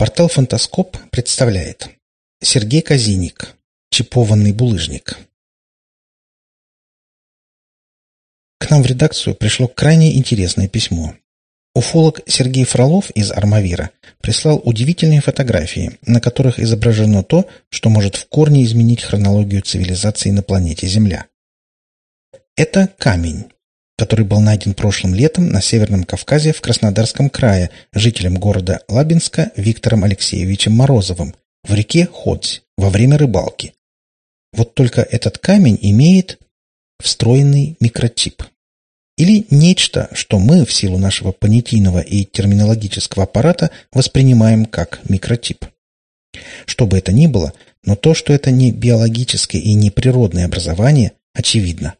Портал «Фантаскоп» представляет Сергей Казиник Чипованный булыжник К нам в редакцию пришло крайне интересное письмо. Уфолог Сергей Фролов из Армавира прислал удивительные фотографии, на которых изображено то, что может в корне изменить хронологию цивилизации на планете Земля. Это камень, который был найден прошлым летом на Северном Кавказе в Краснодарском крае жителем города Лабинска Виктором Алексеевичем Морозовым в реке Ходзь во время рыбалки. Вот только этот камень имеет встроенный микрочип. Или нечто, что мы в силу нашего понятийного и терминологического аппарата воспринимаем как микрочип. Что бы это ни было, но то, что это не биологическое и не природное образование, очевидно.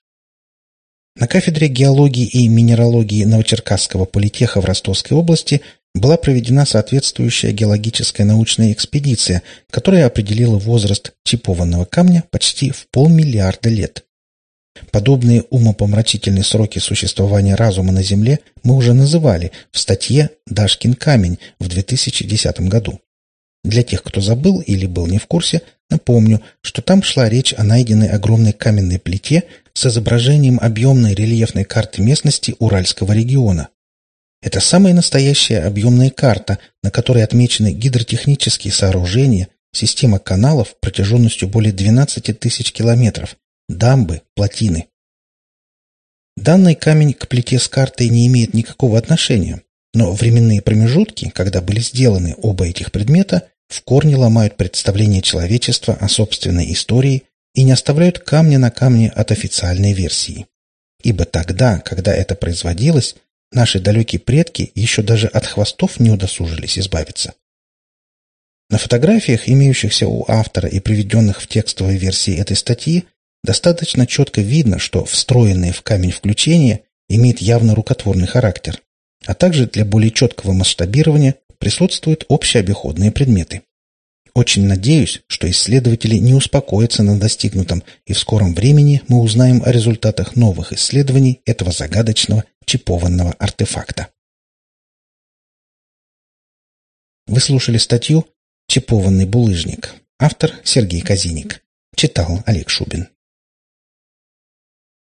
Кафедре геологии и минералогии Новочеркасского политеха в Ростовской области была проведена соответствующая геологическая научная экспедиция, которая определила возраст чипованного камня почти в полмиллиарда лет. Подобные умопомрачительные сроки существования разума на Земле мы уже называли в статье «Дашкин камень» в 2010 году. Для тех, кто забыл или был не в курсе, напомню, что там шла речь о найденной огромной каменной плите с изображением объемной рельефной карты местности Уральского региона. Это самая настоящая объемная карта, на которой отмечены гидротехнические сооружения, система каналов протяженностью более 12 тысяч километров, дамбы, плотины. Данный камень к плите с картой не имеет никакого отношения, но временные промежутки, когда были сделаны оба этих предмета, в корне ломают представление человечества о собственной истории и не оставляют камня на камне от официальной версии. Ибо тогда, когда это производилось, наши далекие предки еще даже от хвостов не удосужились избавиться. На фотографиях, имеющихся у автора и приведенных в текстовой версии этой статьи, достаточно четко видно, что встроенное в камень включение имеет явно рукотворный характер, а также для более четкого масштабирования присутствуют общеобиходные предметы. Очень надеюсь, что исследователи не успокоятся на достигнутом, и в скором времени мы узнаем о результатах новых исследований этого загадочного чипованного артефакта. Вы слушали статью «Чипованный булыжник». Автор Сергей Казиник. Читал Олег Шубин.